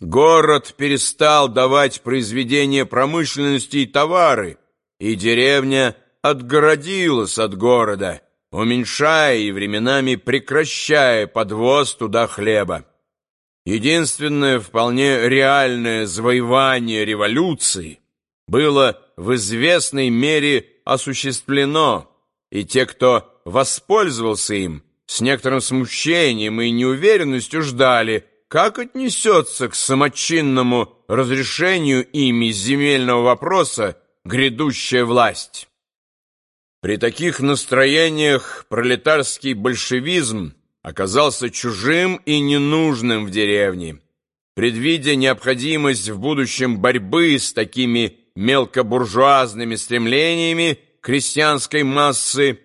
Город перестал давать произведения промышленности и товары, и деревня отгородилась от города, уменьшая и временами прекращая подвоз туда хлеба. Единственное вполне реальное завоевание революции было в известной мере осуществлено, и те, кто воспользовался им, с некоторым смущением и неуверенностью ждали, как отнесется к самочинному разрешению ими земельного вопроса грядущая власть. При таких настроениях пролетарский большевизм оказался чужим и ненужным в деревне. Предвидя необходимость в будущем борьбы с такими мелкобуржуазными стремлениями крестьянской массы,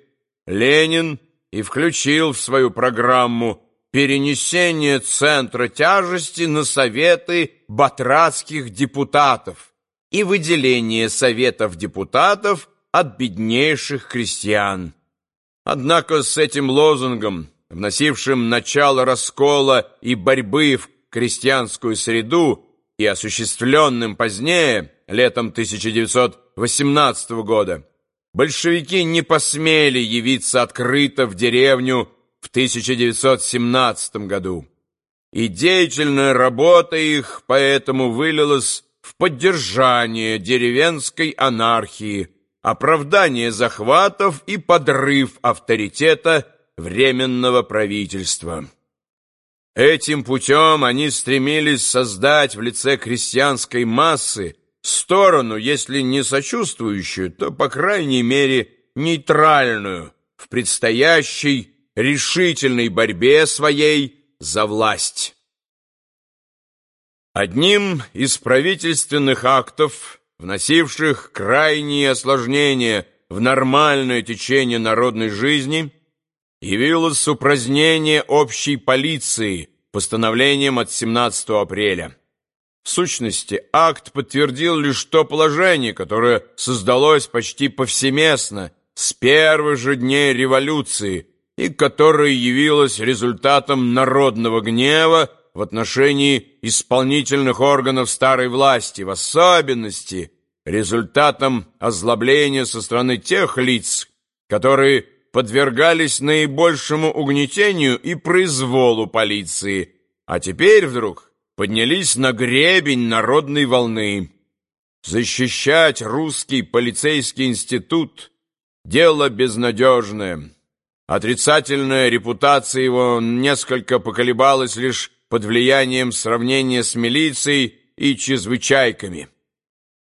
Ленин и включил в свою программу перенесение центра тяжести на советы батрацких депутатов и выделение советов депутатов от беднейших крестьян. Однако с этим лозунгом вносившим начало раскола и борьбы в крестьянскую среду и осуществленным позднее, летом 1918 года, большевики не посмели явиться открыто в деревню в 1917 году. И деятельная работа их поэтому вылилась в поддержание деревенской анархии, оправдание захватов и подрыв авторитета Временного правительства. Этим путем они стремились создать в лице крестьянской массы сторону, если не сочувствующую, то, по крайней мере, нейтральную в предстоящей решительной борьбе своей за власть. Одним из правительственных актов, вносивших крайние осложнения в нормальное течение народной жизни, явилось упразднение общей полиции постановлением от 17 апреля. В сущности, акт подтвердил лишь то положение, которое создалось почти повсеместно с первых же дней революции и которое явилось результатом народного гнева в отношении исполнительных органов старой власти, в особенности результатом озлобления со стороны тех лиц, которые подвергались наибольшему угнетению и произволу полиции, а теперь вдруг поднялись на гребень народной волны. Защищать русский полицейский институт – дело безнадежное. Отрицательная репутация его несколько поколебалась лишь под влиянием сравнения с милицией и чрезвычайками.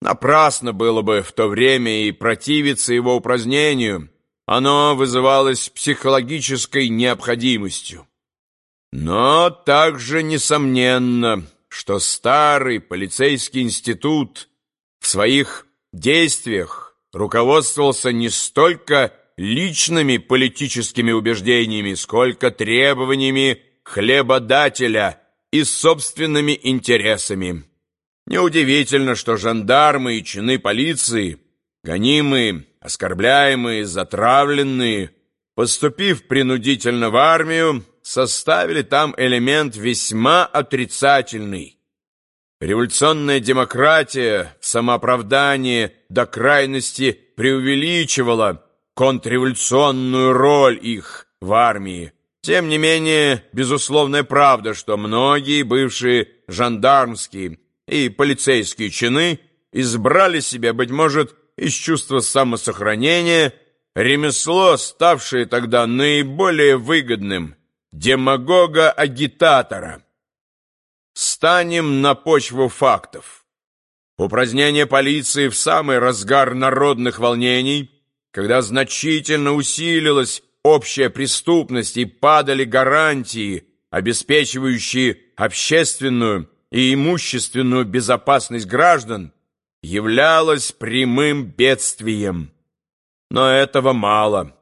Напрасно было бы в то время и противиться его упразднению – оно вызывалось психологической необходимостью. Но также несомненно, что старый полицейский институт в своих действиях руководствовался не столько личными политическими убеждениями, сколько требованиями хлебодателя и собственными интересами. Неудивительно, что жандармы и чины полиции, гонимые оскорбляемые, затравленные, поступив принудительно в армию, составили там элемент весьма отрицательный. Революционная демократия в самооправдании до крайности преувеличивала контрреволюционную роль их в армии. Тем не менее, безусловная правда, что многие бывшие жандармские и полицейские чины избрали себе, быть может, из чувства самосохранения, ремесло, ставшее тогда наиболее выгодным, демагога-агитатора. Станем на почву фактов. Упразднение полиции в самый разгар народных волнений, когда значительно усилилась общая преступность и падали гарантии, обеспечивающие общественную и имущественную безопасность граждан, являлось прямым бедствием. Но этого мало.